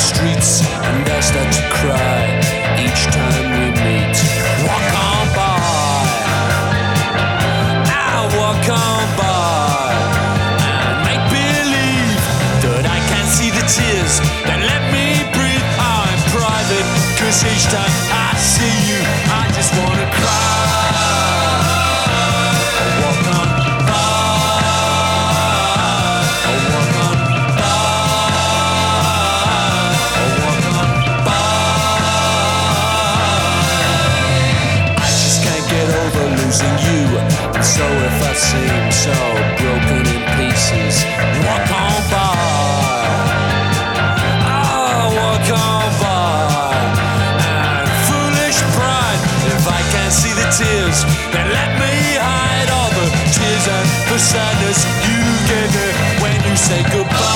streets and I start to cry each time we meet. Walk on by, I walk on by and make believe that I can see the tears that let me breathe. I'm private, cause each time I see you, I just wanna cry. losing you. And so if I seem so broken in pieces, walk on by. Oh, walk on by. And foolish pride, if I can't see the tears, then let me hide all the tears and the sadness you gave me when you say goodbye.